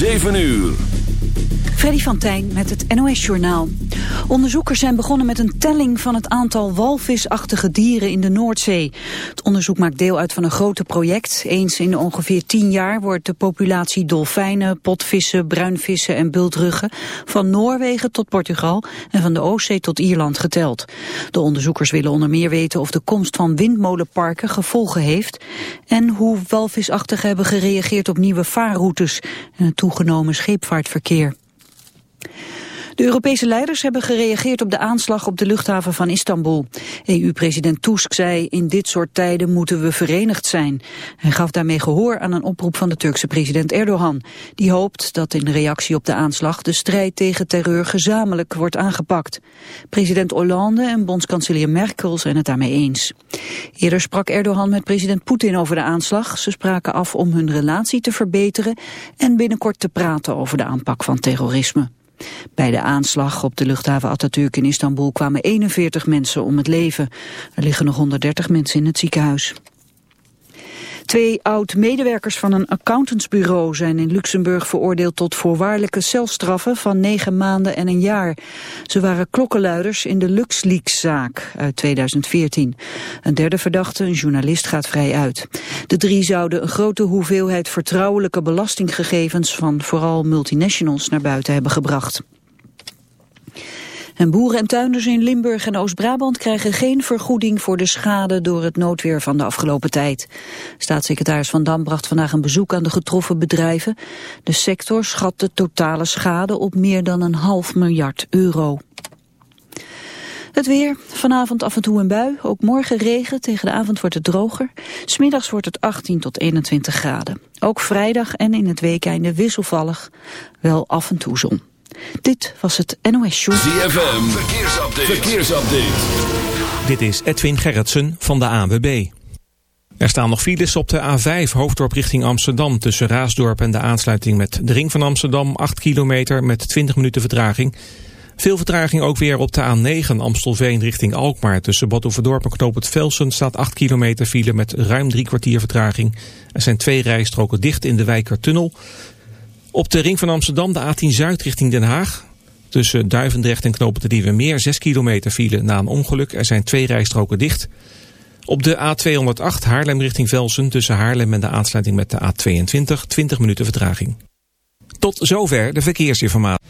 7 uur. Freddy van Tijn met het NOS-journaal. Onderzoekers zijn begonnen met een telling van het aantal walvisachtige dieren in de Noordzee. Het onderzoek maakt deel uit van een grote project. Eens in ongeveer tien jaar wordt de populatie dolfijnen, potvissen, bruinvissen en bultruggen van Noorwegen tot Portugal en van de Oostzee tot Ierland geteld. De onderzoekers willen onder meer weten of de komst van windmolenparken gevolgen heeft en hoe walvisachtigen hebben gereageerd op nieuwe vaarroutes en het toegenomen scheepvaartverkeer. De Europese leiders hebben gereageerd op de aanslag op de luchthaven van Istanbul. EU-president Tusk zei, in dit soort tijden moeten we verenigd zijn. Hij gaf daarmee gehoor aan een oproep van de Turkse president Erdogan. Die hoopt dat in reactie op de aanslag de strijd tegen terreur gezamenlijk wordt aangepakt. President Hollande en bondskanselier Merkel zijn het daarmee eens. Eerder sprak Erdogan met president Poetin over de aanslag. Ze spraken af om hun relatie te verbeteren en binnenkort te praten over de aanpak van terrorisme. Bij de aanslag op de luchthaven Atatürk in Istanbul kwamen 41 mensen om het leven. Er liggen nog 130 mensen in het ziekenhuis. Twee oud-medewerkers van een accountantsbureau zijn in Luxemburg veroordeeld tot voorwaardelijke celstraffen van negen maanden en een jaar. Ze waren klokkenluiders in de LuxLeaks-zaak uit 2014. Een derde verdachte, een journalist, gaat vrij uit. De drie zouden een grote hoeveelheid vertrouwelijke belastinggegevens van vooral multinationals naar buiten hebben gebracht. En boeren en tuinders in Limburg en Oost-Brabant krijgen geen vergoeding voor de schade door het noodweer van de afgelopen tijd. Staatssecretaris Van Dam bracht vandaag een bezoek aan de getroffen bedrijven. De sector schat de totale schade op meer dan een half miljard euro. Het weer, vanavond af en toe een bui, ook morgen regen, tegen de avond wordt het droger. Smiddags wordt het 18 tot 21 graden. Ook vrijdag en in het weekeinde wisselvallig, wel af en toe zon. Dit was het NOS Show. ZFM, verkeersupdate. verkeersupdate. Dit is Edwin Gerritsen van de ANWB. Er staan nog files op de A5 hoofddorp richting Amsterdam... tussen Raasdorp en de aansluiting met de ring van Amsterdam... 8 kilometer met 20 minuten vertraging. Veel vertraging ook weer op de A9 Amstelveen richting Alkmaar. Tussen Badhoevedorp en Knoop het Velsen staat 8 kilometer file... met ruim drie kwartier vertraging. Er zijn twee rijstroken dicht in de Wijkertunnel... Op de ring van Amsterdam de A10 Zuid richting Den Haag. Tussen Duivendrecht en Knopen de meer 6 kilometer file na een ongeluk. Er zijn twee rijstroken dicht. Op de A208 Haarlem richting Velsen tussen Haarlem en de aansluiting met de A22 20 minuten vertraging. Tot zover de verkeersinformatie.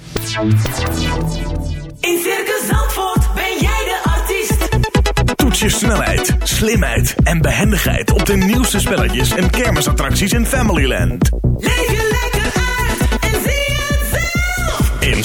In Circus Zandvoort ben jij de artiest. Toets je snelheid, slimheid en behendigheid op de nieuwste spelletjes en kermisattracties in Familyland. Leef je lekker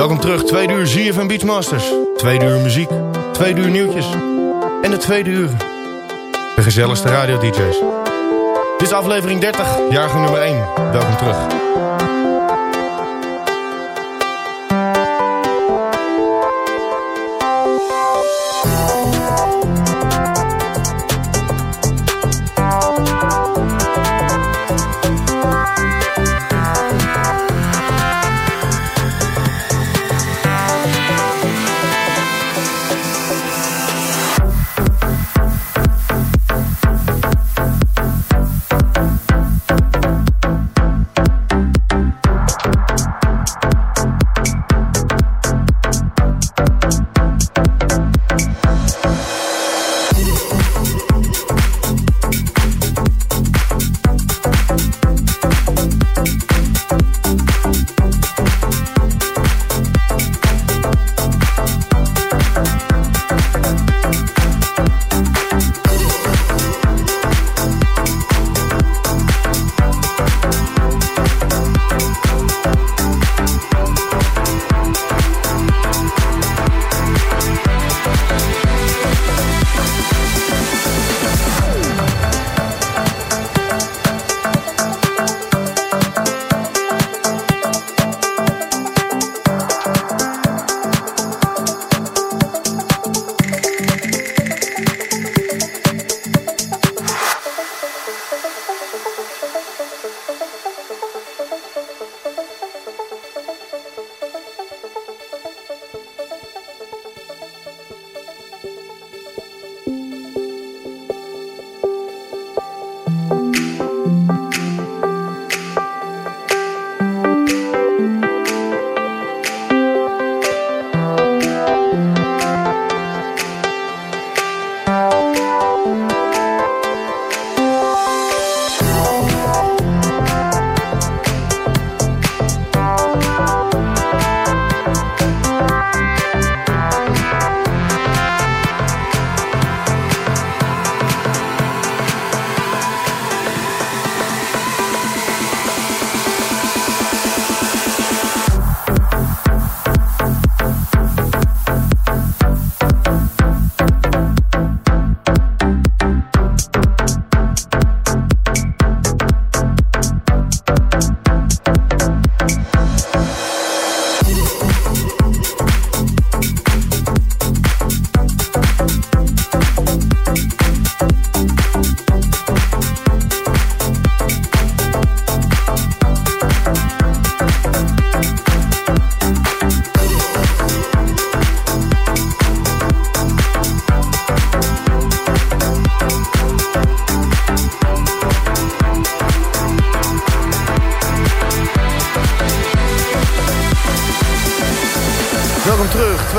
Welkom terug, tweede uur ZFM Beachmasters. Tweede uur muziek, tweede uur nieuwtjes. En de tweede uur, de gezelligste radio-dj's. Dit is aflevering 30, jaargang nummer 1. Welkom terug.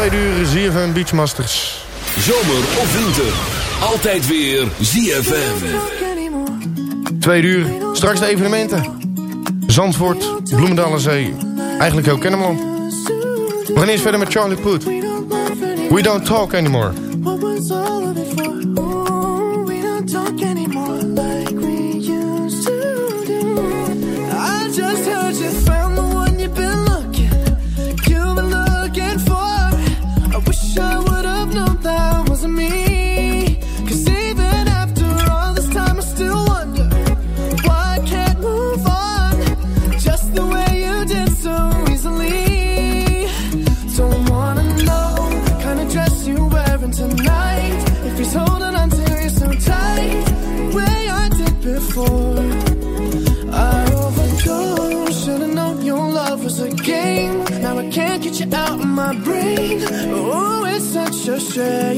Twee uur ZFM Beachmasters. Zomer of winter, altijd weer ZFM. Twee uur, straks de evenementen. Zandvoort, Bloemendalenzee, eigenlijk heel Kennemerland. We gaan eerst verder met Charlie Poet. We don't talk anymore. straight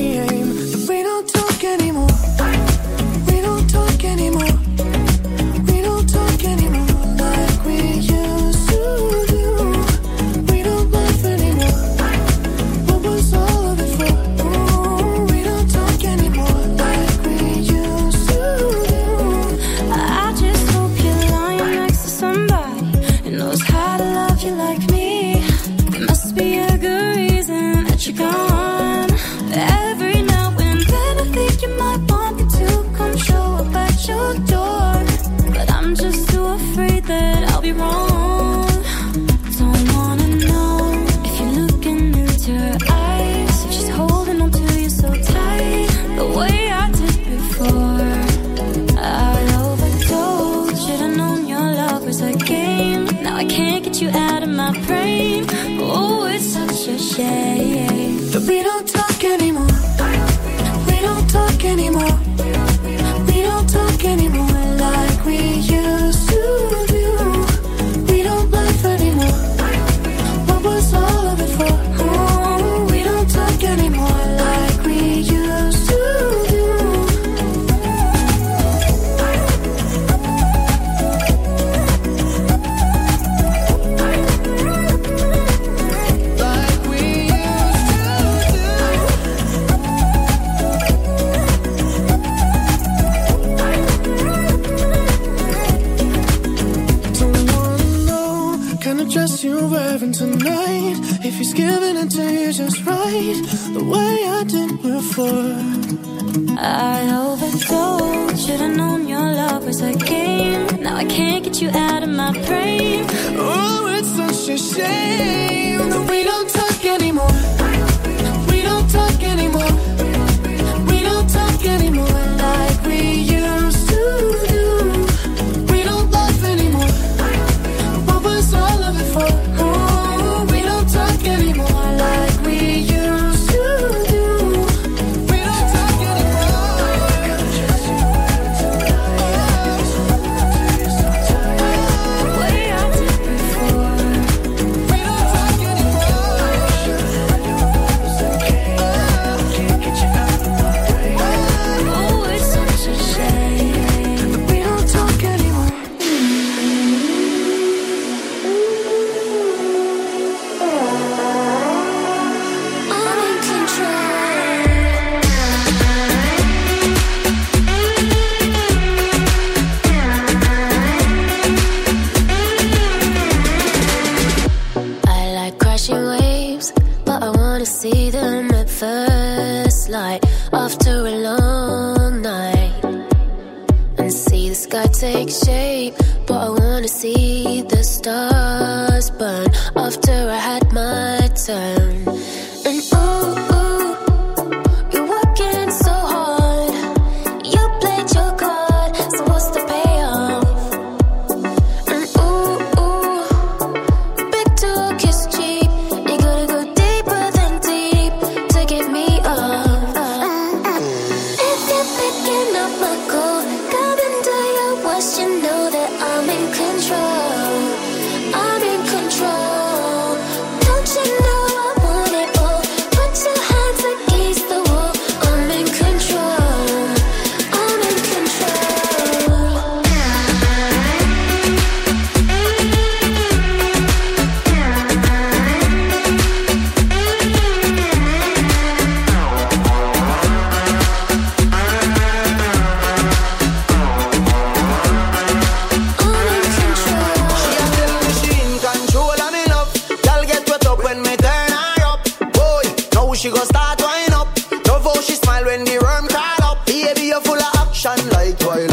twilight.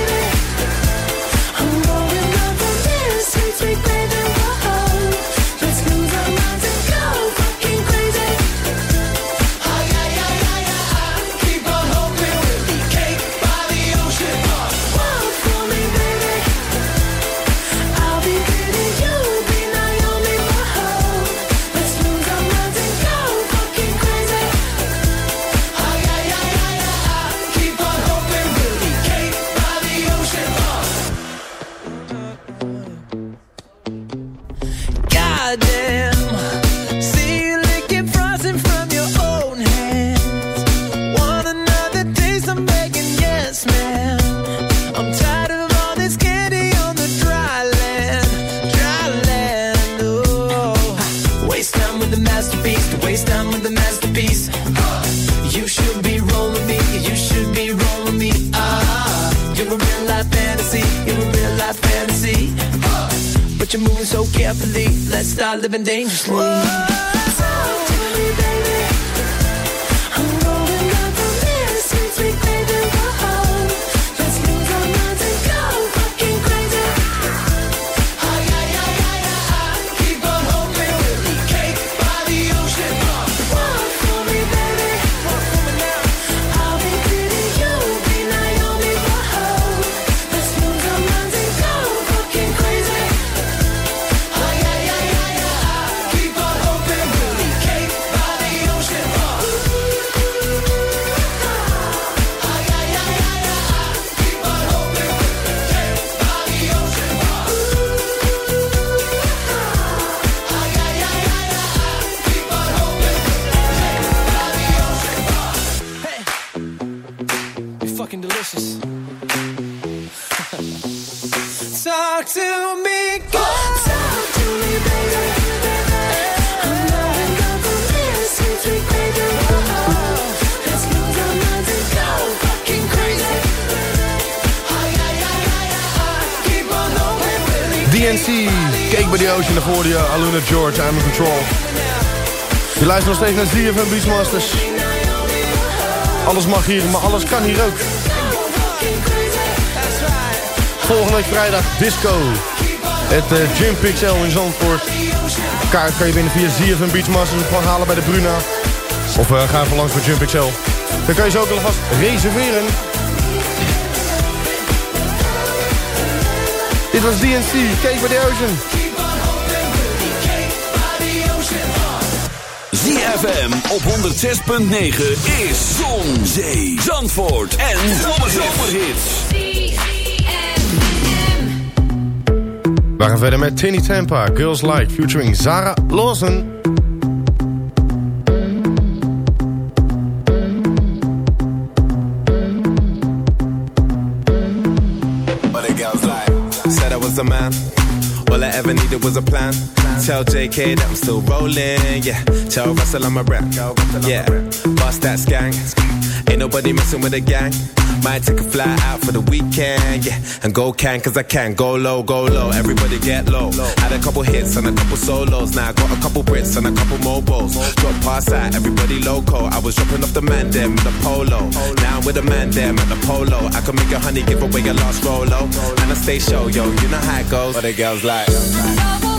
luistert nog steeds naar ZFM Beachmasters. Alles mag hier, maar alles kan hier ook. Volgende week vrijdag disco. Het eh, uh, Gym Pixel in Zandvoort. Kaart kan je binnen via ZFM Beachmasters of halen bij de Bruna. Of eh, uh, ga even langs voor Gym Pixel. Dan kan je ze ook alvast reserveren. Dit was DNC, Cake by the Ocean. ZFM op 106.9 is Zon, Zee, Zandvoort en Zomerhits. We gaan verder met Tini Tampa, Girls Like, featuring Zara Lawson. But the girls like, said I was a man. All I ever needed was a plan. Tell JK that I'm still rolling, yeah. Tell Russell I'm a rep, yeah. Bust that gang. Ain't nobody messing with the gang. Might take a fly out for the weekend, yeah. And go can, cause I can. Go low, go low, everybody get low. Had a couple hits and a couple solos. Now I got a couple Brits and a couple mobiles. Drop past out, everybody loco. I was dropping off the man, them with a polo. Now I'm with a man, them at the polo. I can make a honey give away a lost rolo. And I stay show, yo, you know how it goes. But the girls like.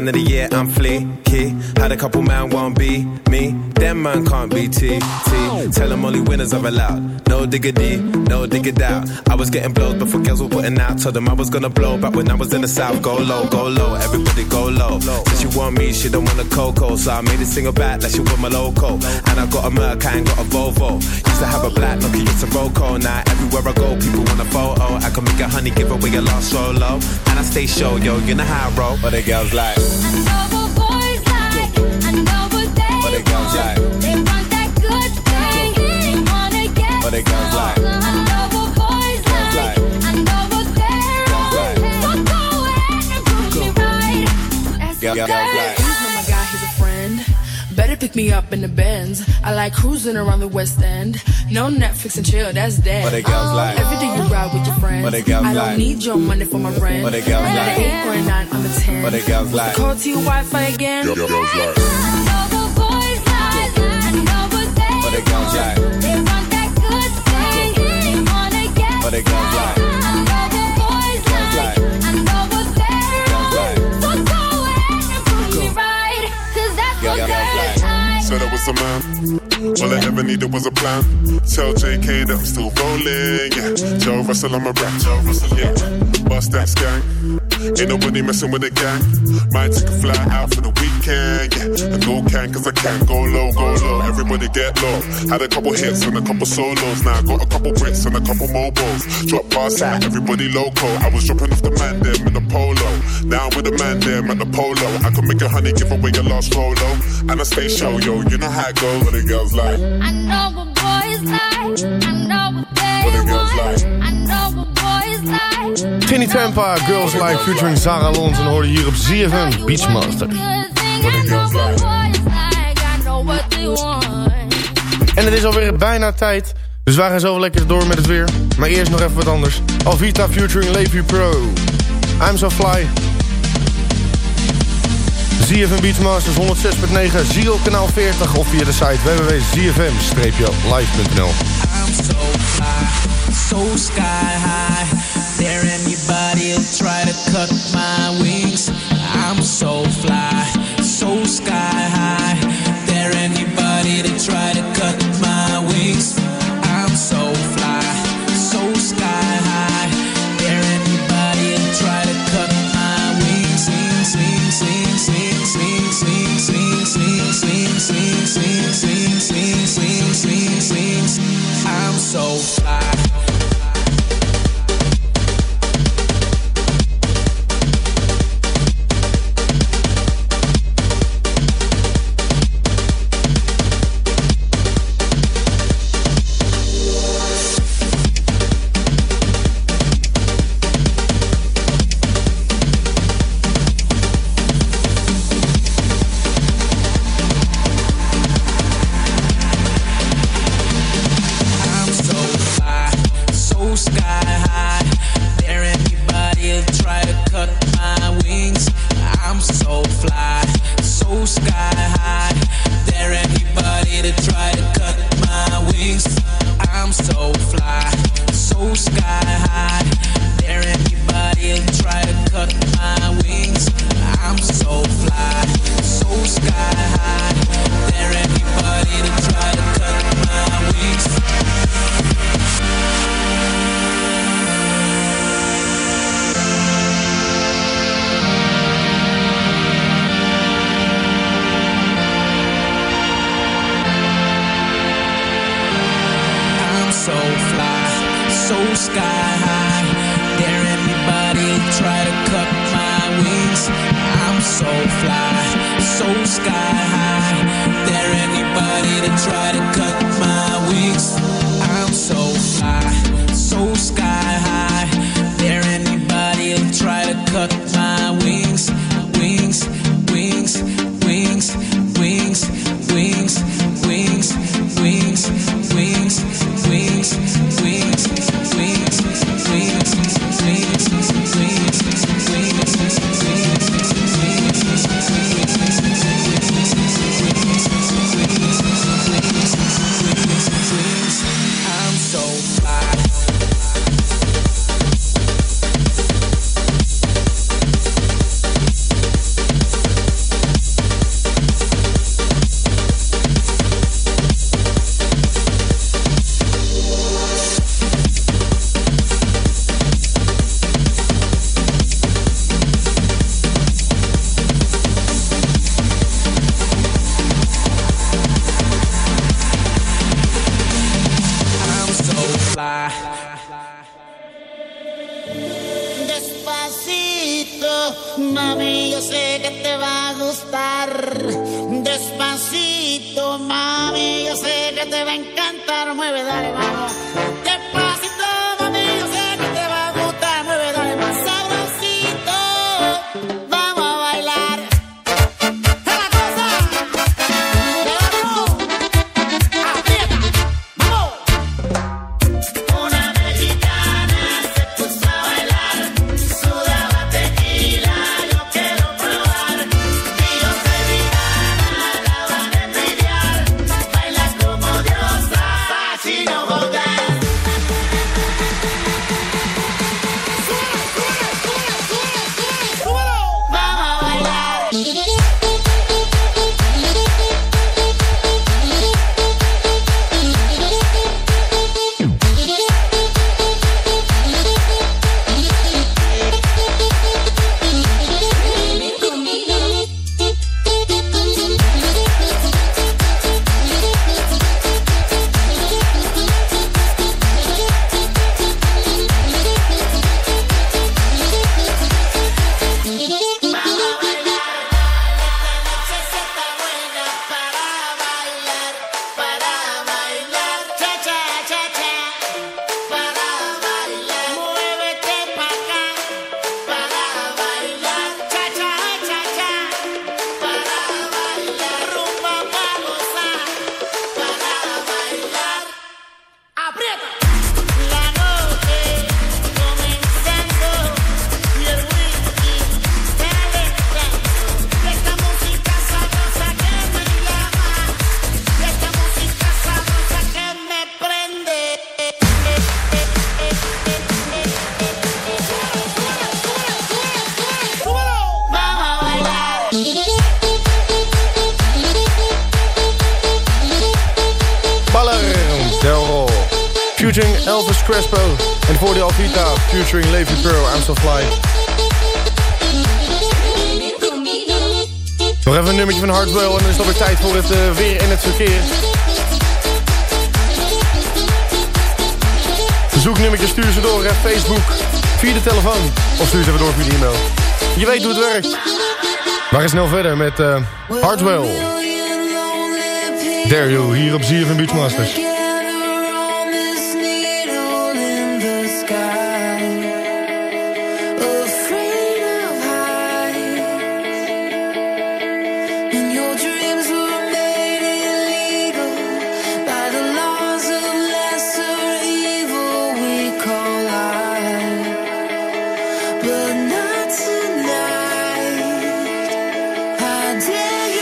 Man of the year, I'm fleeky. Had a couple man won't be me. Them man can't be T, T. Tell them only winners are allowed. No diggity, no diggity out. I was getting blows before girls were putting out. Told them I was gonna blow back when I was in the south. Go low, go low, everybody go low. Said she want me, she don't want a cocoa. So I made it single back like she want my loco. And I got a Merc, I ain't got a Volvo. Used to have a black Nokia, it's a Roco. Now everywhere I go, people want a photo. I can make a honey, give away a lost solo. And I stay show, yo, you know how I roll. But the girls like it goes like. They want that good thing. They wanna get but it goes like. I know what boys like. I know what they're on. So go ahead and prove me right. That's go, go, like. He's not my guy, he's a friend. Better pick me up in the Benz. I like cruising around the West End. No Netflix and chill, that's dead. But it goes oh. like every day you ride with your friends. But it goes I don't like, need your money for my rent. But it goes like eight point nine, I'm a ten. But it goes like call to your Wi-Fi again. Yo, yo, yo, like it gon' like. They want that good thing. They wanna get but it. I what what they gon' like. Said I was a man. All I ever needed was a plan. Tell JK that I'm still rolling. Yeah. Joe Russell, I'm a rap. Joe Russell, yeah. Bust that skank. Ain't nobody messing with the gang. Might take a fly out for the weekend. Yeah. And go can, cause I can't Go low, go low. Everybody get low. Had a couple hits and a couple solos. Now I got a couple Brits and a couple mobiles. Drop past out, everybody loco. I was dropping off the man them in the polo. Now I'm with the man them at the polo. I can make a honey, give away your last rolo. And I stay show, yo. You know how it goes. What the girls like. I know what boys like. I know what they What the girls like. I know what boys like. Ginny Tampa, Girls Like featuring Sarah Lons en hoorde hier op ZFM Beachmaster. En het is alweer bijna tijd, dus wij gaan zo lekker door met het weer. Maar eerst nog even wat anders. Alvita featuring Levy Pro. I'm So Fly. ZFM Beachmasters 106.9, Zio kanaal 40 of via de site www.zfm-live.nl so sky high. Dare anybody to try to cut my wings. I'm so fly, so sky high. Dare anybody to try to sing, sing, sing, sing, sing, sing. I'm so fly. En dan is het alweer tijd voor het eh, weer en het verkeer. Zoek nummertje stuur ze door, hè, Facebook, via de telefoon. Of stuur ze even door via de e-mail. Je weet hoe het werkt. We gaan snel verder met eh, uh, Hardwell. Dario, hier op ZFM Beachmasters. not tonight. I dare you.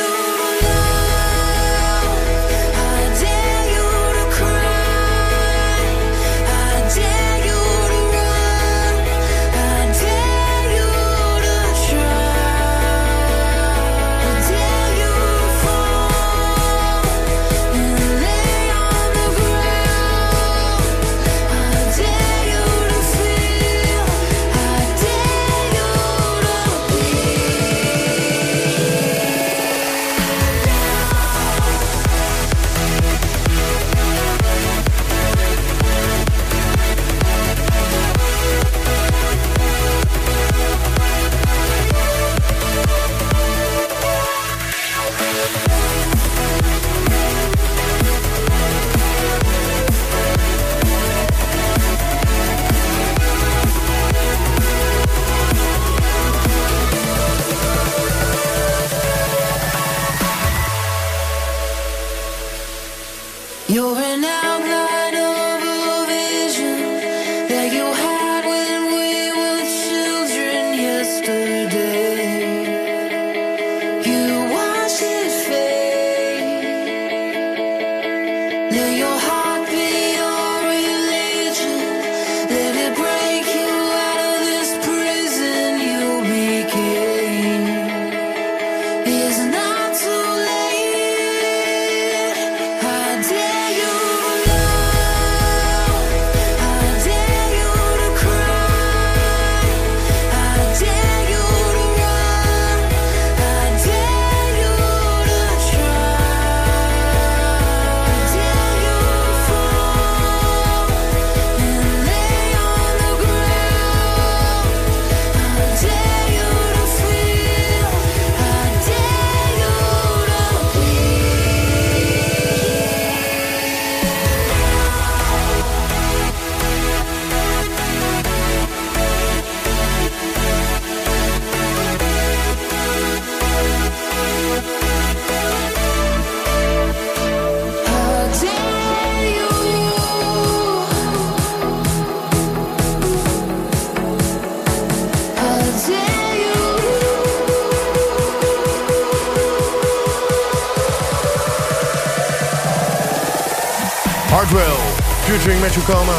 Matthew Kama.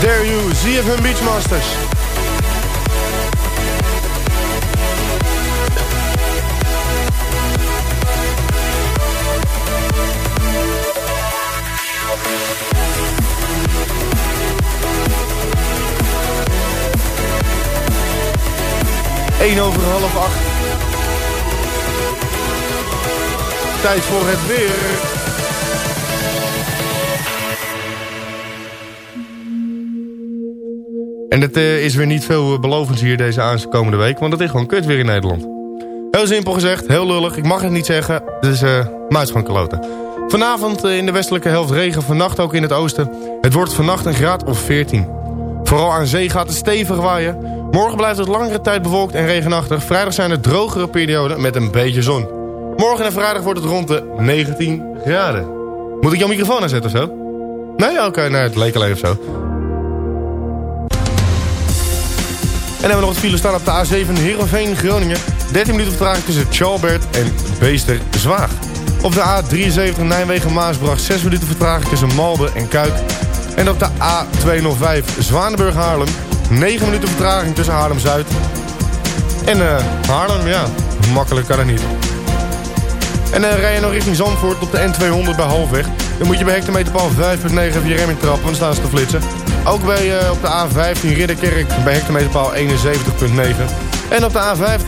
Dare You, ZFM Beachmasters. Eén over half acht. Tijd voor het weer. En het eh, is weer niet veel eh, belovends hier deze aankomende week, want het is gewoon kut weer in Nederland. Heel simpel gezegd, heel lullig, ik mag het niet zeggen, dus uh, maar gewoon kloten. Vanavond eh, in de westelijke helft regen, vannacht ook in het oosten. Het wordt vannacht een graad of 14. Vooral aan zee gaat het stevig waaien. Morgen blijft het langere tijd bewolkt en regenachtig. Vrijdag zijn er drogere perioden met een beetje zon. Morgen en vrijdag wordt het rond de 19 graden. Moet ik jouw microfoon aanzetten of zo? Nee? Oké, nee, het leek alleen of zo. Hebben we nog wat file staan op de A7 Heerenveen, Groningen. 13 minuten vertraging tussen Chalbert en Beester Zwaag. Op de A73 Nijmegen-Maasbracht 6 minuten vertraging tussen Malden en Kuik. En op de A205 Zwanenburg-Haarlem 9 minuten vertraging tussen Haarlem-Zuid. En eh Haarlem, ja, makkelijk kan het niet. En uh, rij je nog richting Zandvoort op de N200 bij Halfweg. Dan moet je bij hectometerpaal 5.9 even je rem trappen, want dan staan ze te flitsen. Ook bij, uh, op de A15 Ridderkerk bij hectometerpaal 71.9. En op de A50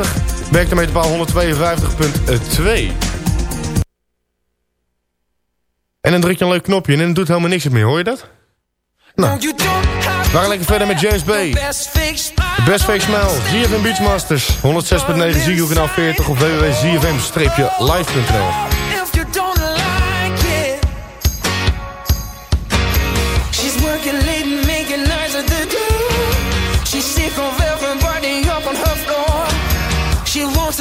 bij hectometerpaal 152.2. En dan druk je een leuk knopje en het doet helemaal niks meer, hoor je dat? Nou, we gaan lekker verder met James Bay. Best Fake ZFM Beachmasters, 106.9 Ziggo kanaal 40 of www.zfm-live.nl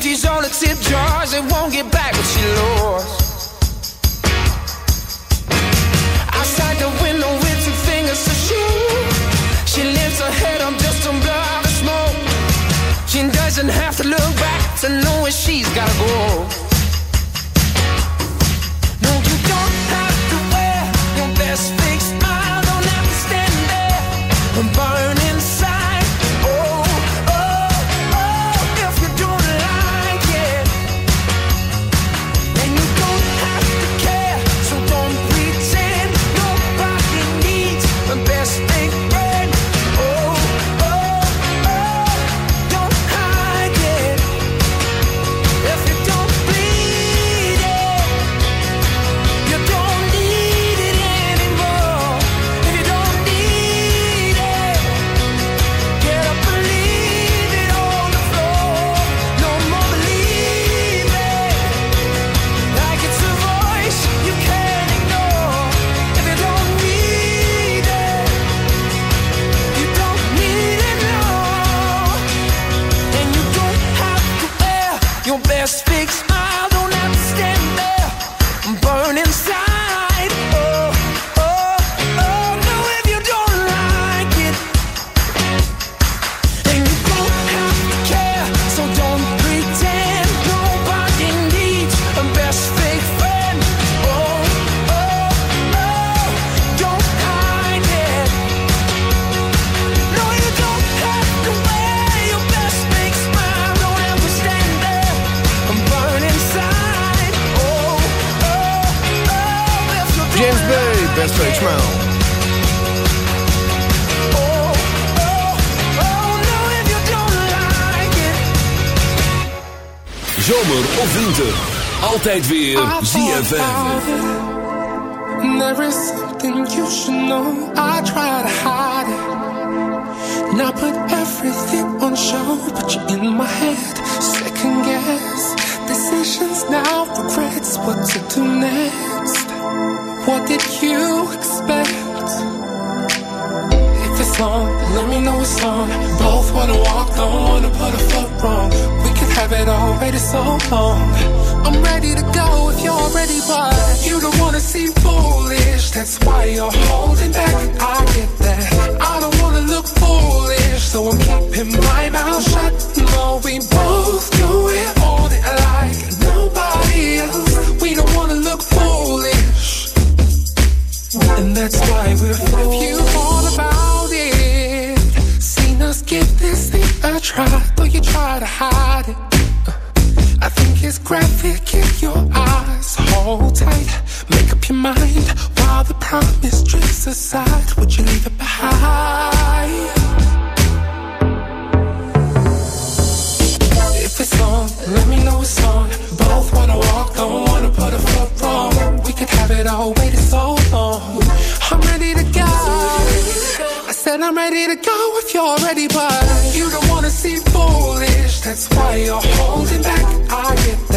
Empties all the tip jars and won't get back what she lost. Outside the window with two fingers to shoot. She lifts her head up just to blow out the smoke. She doesn't have to look back to know where she's gotta go. Bay, Best Fake Smile. Zomer of winter. Altijd weer ZFM. There is something you should know. I try to hide it. Now put everything on show, but you're in my head. Second guess decisions now, regrets what to do next. What did you expect? If it's on, let me know it's on. Both wanna walk, don't wanna put a foot wrong. We could have it all, waited so long. I'm ready to go if you're ready, but you don't wanna seem foolish. That's why you're holding back. I get that. I don't wanna look foolish, so I'm keeping my mouth shut. No, we both do it on it like nobody else. And that's why we're if you all about it. Seen us give this thing a try, though you try to hide it. Uh, I think it's graphic if your eyes hold tight. Make up your mind while the promise drifts aside. Would you leave it behind? If it's on, let me know it's on. Both wanna walk, don't wanna put a foot wrong. We could have it all, waited so long. I'm ready to go. I said I'm ready to go if you're ready, but you don't wanna seem foolish. That's why you're holding back. I get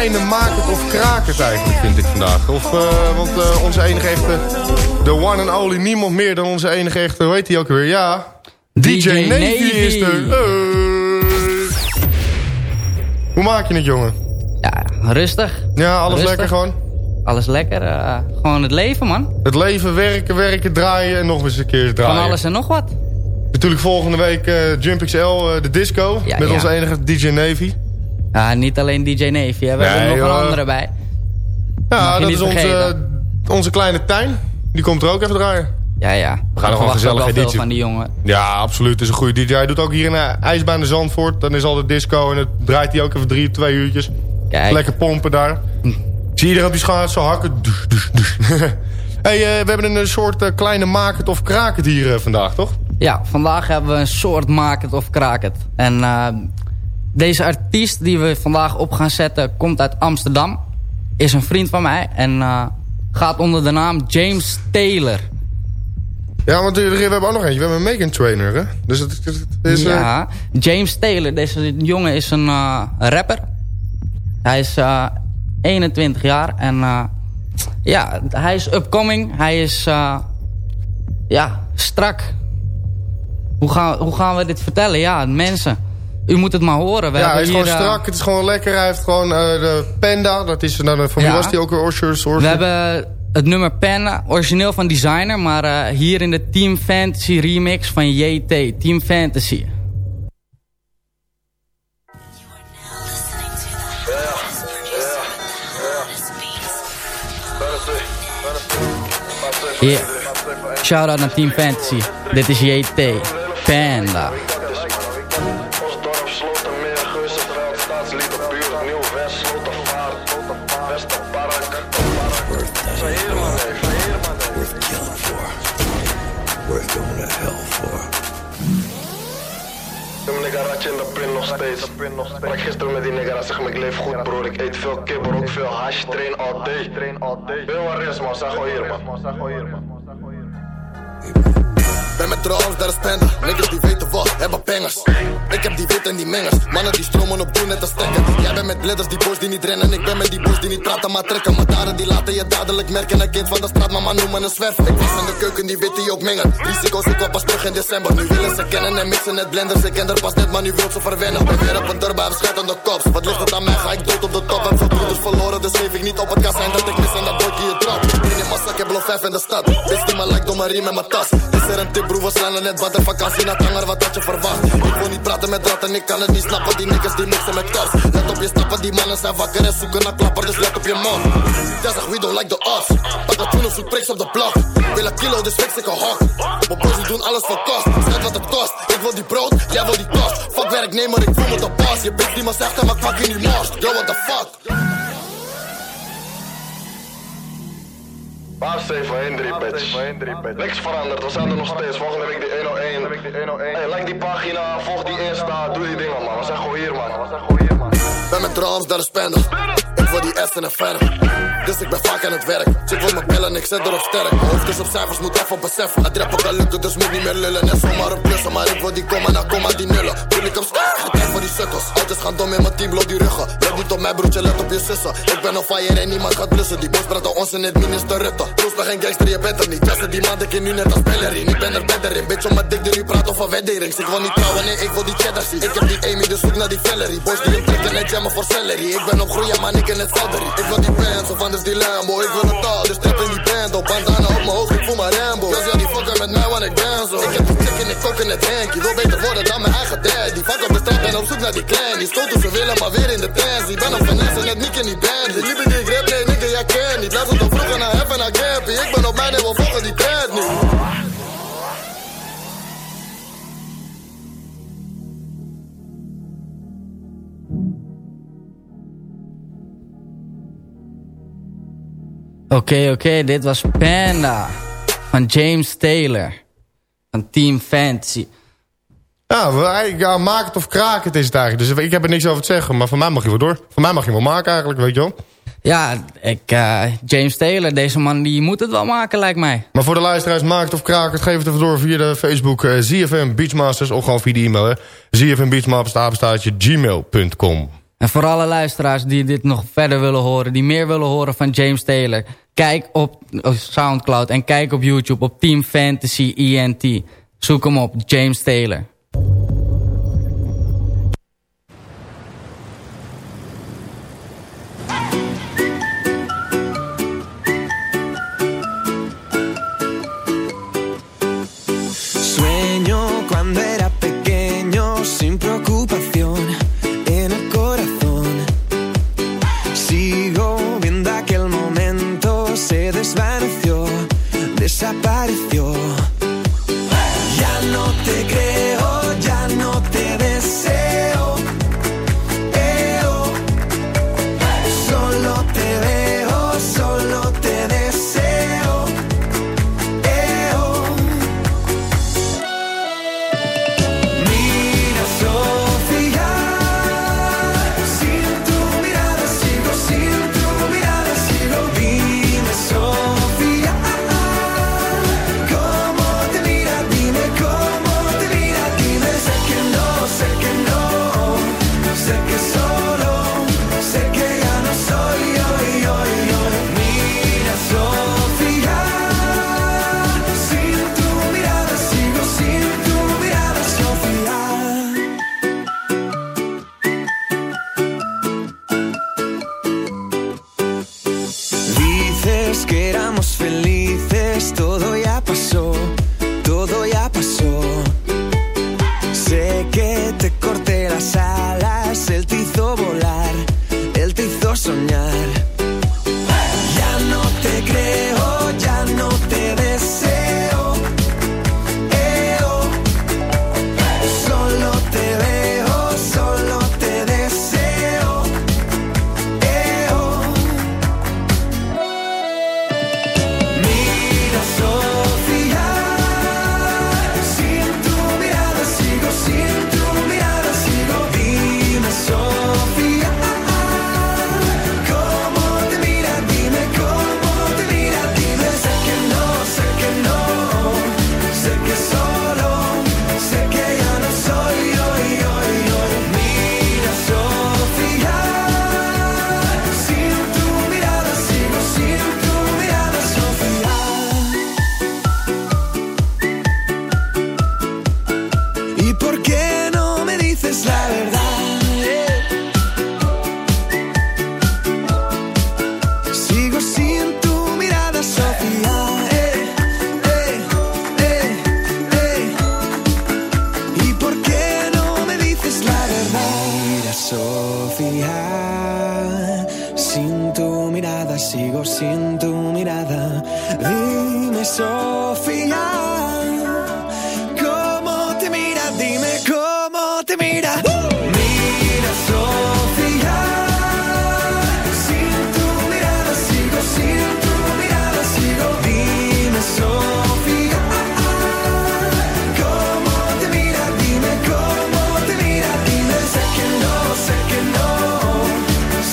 kleine maak het of kraak het eigenlijk, vind ik vandaag. Of, eh, want eh, onze enige echte, de one and only, niemand meer dan onze enige echte, hoe heet die ook weer? Ja, DJ, DJ Navy Navy. is er. Hey. Hoe maak je het, jongen? Ja, rustig. Ja, alles Rustig. lekker gewoon? Alles lekker. eh, gewoon het leven, man. Het leven, werken, werken, draaien en nog eens een keer draaien. Van alles en nog wat. Natuurlijk volgende week eh, Jump XL, eh, de disco. Ja, met ja. onze enige DJ Navy. Ja, niet alleen DJ Navy, hè. we Nee, hebben er nog een andere bij. Ja, dat is onze, onze kleine Tijn. Die komt er ook even draaien. Ja, ja. We gaan er Ik gewoon verwacht gezellig ook wel veel editie. van die jongen. Ja, absoluut. Het is een goede DJ. Hij doet ook hier in de ijsbaan de Zandvoort. Dan is altijd disco en het draait hij ook even drie, twee uurtjes. Kijk. Lekker pompen daar. Zie je iedereen op die schaats zo hakken. Dus, dus, dus. hey, eh, we hebben een soort eh, kleine maak het of kraak het hier eh, vandaag, toch? Ja, vandaag hebben we een soort maak het of kraak. En eh, deze artiest die we vandaag op gaan zetten komt uit Amsterdam. Is een vriend van mij en eh, gaat onder de naam James Taylor. Ja, want we hebben ook nog eentje. We hebben een make trainer, hè? Dus het, is... eh, ja, James Taylor. Deze jongen is een eh, rapper. Hij is eh, 21 jaar en ja, hij is upcoming. Hij is ja, strak. Hoe gaan, hoe gaan we dit vertellen? Ja, mensen, u moet het maar horen. We ja, hij is hier, gewoon eh, strak. Het is gewoon lekker. Hij heeft gewoon eh, de Panda. Dat is, nou, van wie Ja. was die ook weer? Oshers, we hebben het nummer Panda, origineel van Designer... maar eh, hier in de Team Fantasy remix van JT, Team Fantasy. Yeah. Shout-out naar Team Fantasy. Dit is JT, Panda. Nigga ratje in de pin nog steeds. Sprak gisteren met die hij zegt me ik leef goed broer. Ik eet veel maar ook veel hash, train all day. Veel waar is man, zeg hier man. Ben met drones, daar is panda. Niggas die weten wat, hebben pengers. Ik heb die wit en die mengers. Mannen die stromen op doen net als stekker. Jij bent met blidders, die boys die niet rennen. Ik ben met die boys die niet praten, maar trekken. Maar daden die laten je dadelijk merken. Een kind van de straat, mama noemen een zwerver. Ik was in de keuken, die wit die ook mengen. Risico's, ik kwam pas terug in december. Nu willen ze kennen en mixen net blenders. Ik ken er pas net, maar nu wil ze verwennen. Ben weer op een durba, heb scheid aan de kops. Wat ligt het aan mij, ga ik dood op de top. Heb veel broeders verloren, dus geef ik niet op. Het kan zijn dat ik mis en dat boykie je trap. In massa, ik heb blof 5 in de stad. Wist die maar lijkt door mijn riem en mijn tas. Is er een tip, broer, we er net wat de vakantie naar tanger, wat had je verwacht? Ik wil niet praten met ratten, ik kan het niet snappen. Die niggas die mixen met kaps. Let op je stappen, die mannen zijn wakker en zoeken naar klapper, dus let op je man. Jij zegt, we don't like the odds. Pak dat toen zoek priks op de blok. Wil een kilo, dus fix ik een hok. Mijn boys doen alles voor kost. Schijt wat het kost. Ik wil die brood, jij wil die kost. Fuck werknemer, ik voel me de boss. Je bitch die me zegt, maar pak in die most. Yo, what the fuck? Waar 713 bitch? Niks veranderd, we zijn er nog steeds. Volgende week die 101. Hey, like die pagina, volg die Insta, doe die dingen man. We zijn gewoon hier man. Ben met drums, daar is panda. Ik wil die S en een verf. Dus ik ben vaak aan het werk. Chick wil me bellen, ik zet erop sterk. Mijn hoofd is op cijfers, moet even beseffen. Het rappen kan lukken, dus moet niet meer lullen. Net zomaar een plussen, maar ik wil die komma, nou komma die nullen. Toen ik op sterk, ga tijd voor die sukkels. Auto's gaan dom in mijn team, bloot die ruggen. Let niet op mijn broertje, let op je zussen. Ik ben op fire en niemand gaat blussen. Die boys praten ons in het minister Rutte. Roos ben geen gangster, je bent er niet. Testen die man, ik nu net als Bellerin. Ik ben er beter in, bitch, om mijn dik, die nu praat over wedderings. Ik wil niet trouwen, nee, ik wil die cheddar zien. Ik heb die Amy, dus zoek naar die Valerie. Boys die hem trekken en jammen voor celery. Ik ben op groeien, maar ik in het celery. Ik wil die pants, of anders die Lambo. Ik wil het al, dus step in die band op. Bandana op mijn hoofd, ik voel mijn Rambo. Dus ja, die fucker met mij, want ik ben zo. Ik heb die in ik kok in het hanky. Wil beter worden dan mijn eigen daddy. Fuck op de straat, ben op zoek naar die klein. Die schoten ze willen, maar weer in de taxi. Ben op finesse, net niet in die band. Die die ik nee, nigga, jij ken niet. Laat het dan vroeger naar heaven, naar campy. Ik ben op mijn en we volgen die trend nu. Oké, oké, dit was Panda van James Taylor van Team Fantasy. Ja, ja, maak het of kraak het is het eigenlijk. Dus ik heb er niks over te zeggen, maar van mij mag je wel door. Van mij mag je wel maken eigenlijk, weet je wel. Ja, ik, eh, James Taylor, deze man die moet het wel maken lijkt mij. Maar voor de luisteraars, maak het of kraak het. Geef het even door via de Facebook eh, ZFM Beachmasters. Of gewoon via de e-mail. ZFM Beachmasters, gmail.com. En voor alle luisteraars die dit nog verder willen horen, die meer willen horen van James Taylor, kijk op oh, Soundcloud en kijk op YouTube op Team Fantasy ENT. Zoek hem op, James Taylor.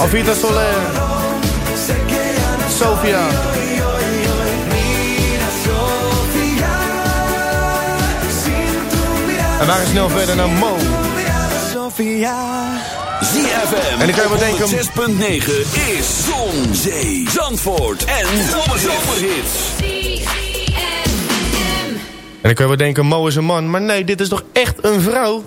Alvita Soler. Sofia. En wij gaan snel verder naar Mo. Sofia. ZFM. En ik kan wel denken. 6.9 is Zon, Zee, Zandvoort en Zomerhits. En ik kan wel denken, Mo is een man. Maar nee, dit is toch echt een vrouw?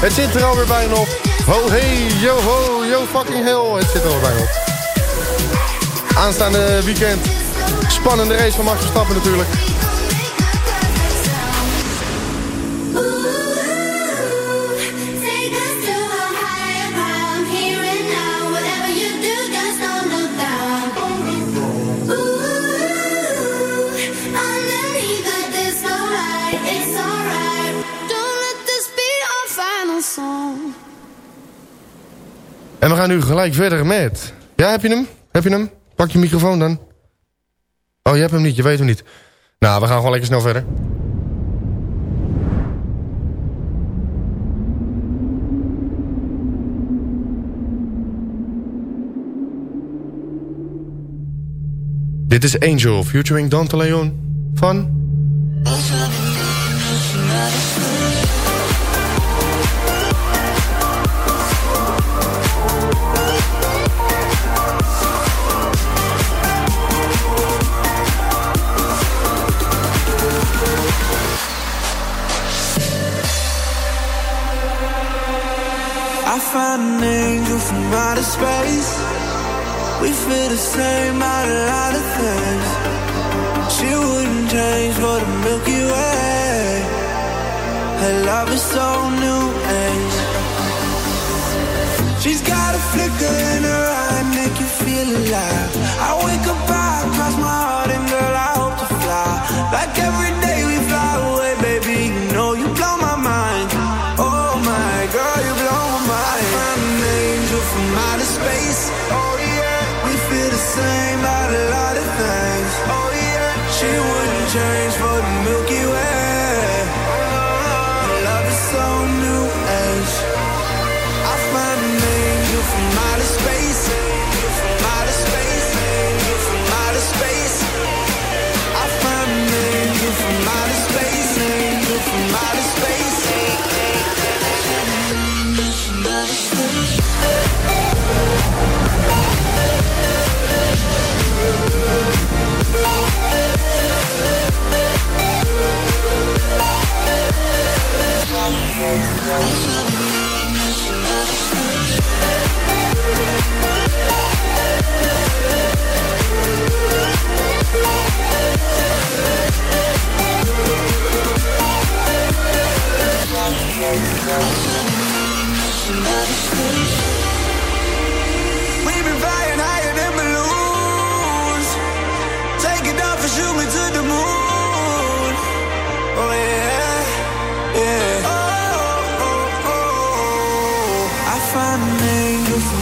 Het zit er alweer bijna op. Ho, hey, yo, ho, yo, fucking hell. Het zit er alweer bijna op. Aanstaande weekend. Spannende race van Max Verstappen natuurlijk. Gelijk verder met... Ja, heb je hem? Heb je hem? Pak je microfoon dan. Oh, je hebt hem niet, je weet hem niet. Nou, we gaan gewoon lekker snel verder. Dit is Angel featuring Dante Leon van... We feel the same about a lot of things. She wouldn't change for the Milky Way. Her love is so new age. She's got a flicker in her eye, make you feel alive. I wake up,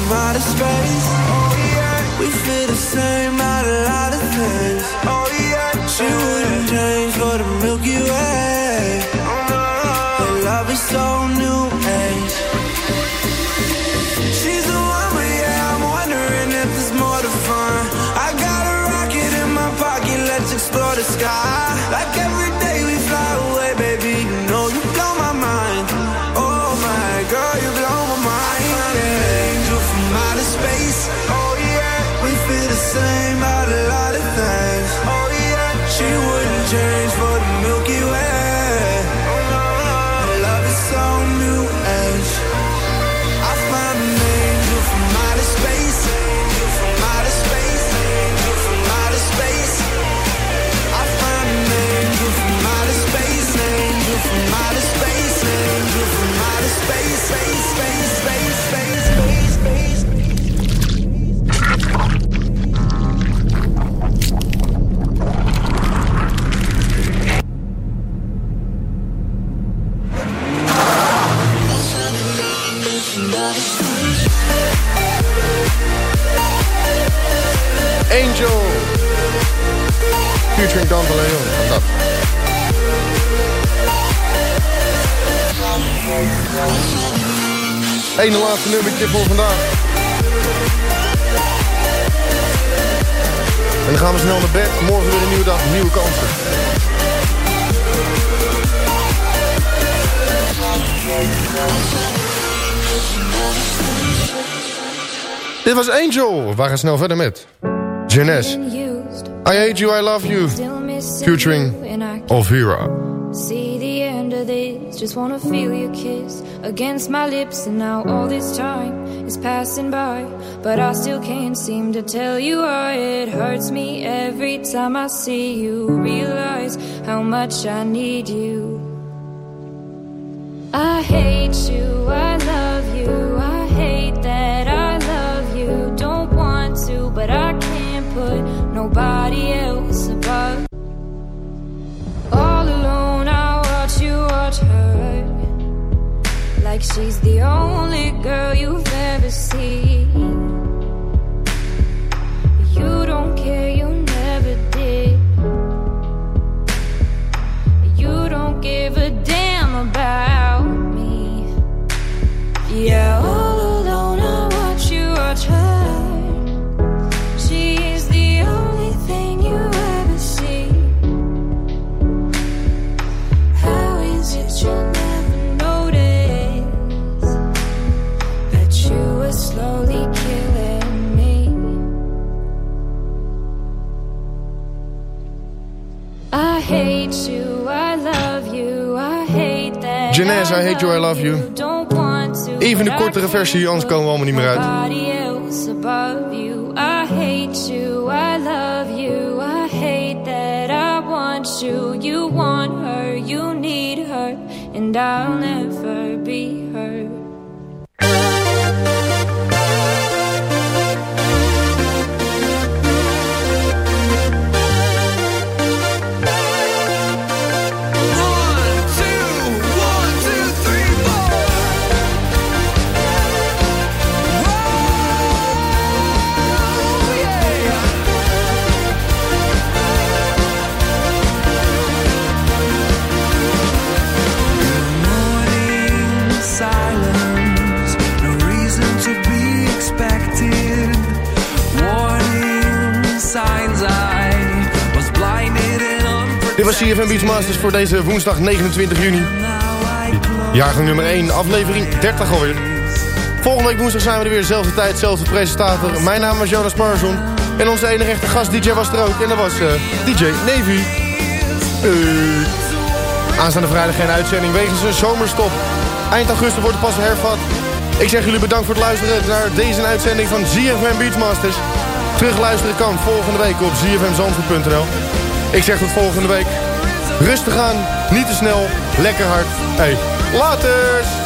Oh yeah, we feel the same a lot of things. Oh yeah, she wouldn't change for the Milky Way. Oh, Her love is so new age. She's the one, but yeah, I'm wondering if there's more to fun. I got a rocket in my pocket, let's explore the sky. Featuring Dante Leon. Dat. Eén laatste nummertje voor vandaag. En dan gaan we snel naar bed. Morgen weer een nieuwe dag, nieuwe kansen. Dit was Angel. We gaan snel verder met Jeunesse. I hate you, I love you. Featuring Elvira. See the end of this, just wanna feel your kiss against my lips, and now all this time is passing by, but I still can't seem to tell you why it hurts me every time I see you. Realize how much I need you. I hate you, I nobody else above. All alone, I watch you watch her. Like she's the only girl you've ever seen. You don't care, you never did. You don't give a damn about me. Yeah, hate I hate you, I love you. Don't want to. Even de kortere versie, anders komen we allemaal niet meer uit. Else above you. I hate you. I love you. I hate that I want you. You want her. You need her. And I'll never be CFM Beachmasters voor deze woensdag 29 juni. Jaargang nummer 1, aflevering 30 alweer. Volgende week woensdag zijn we er weer, zelfde tijd, zelfde presentator. Mijn naam was Jonas Parson. En onze enige echte gast DJ was er ook. En dat was eh, DJ Navy. Eh, aanstaande vrijdag geen uitzending wegens een zomerstop. Eind augustus wordt het pas hervat. Ik zeg jullie bedankt voor het luisteren naar deze uitzending van ZFM Beachmasters. Terugluisteren kan volgende week op zfmzandvoort.nl. Ik zeg tot volgende week. Rustig aan, niet te snel, lekker hard. Hey, laters!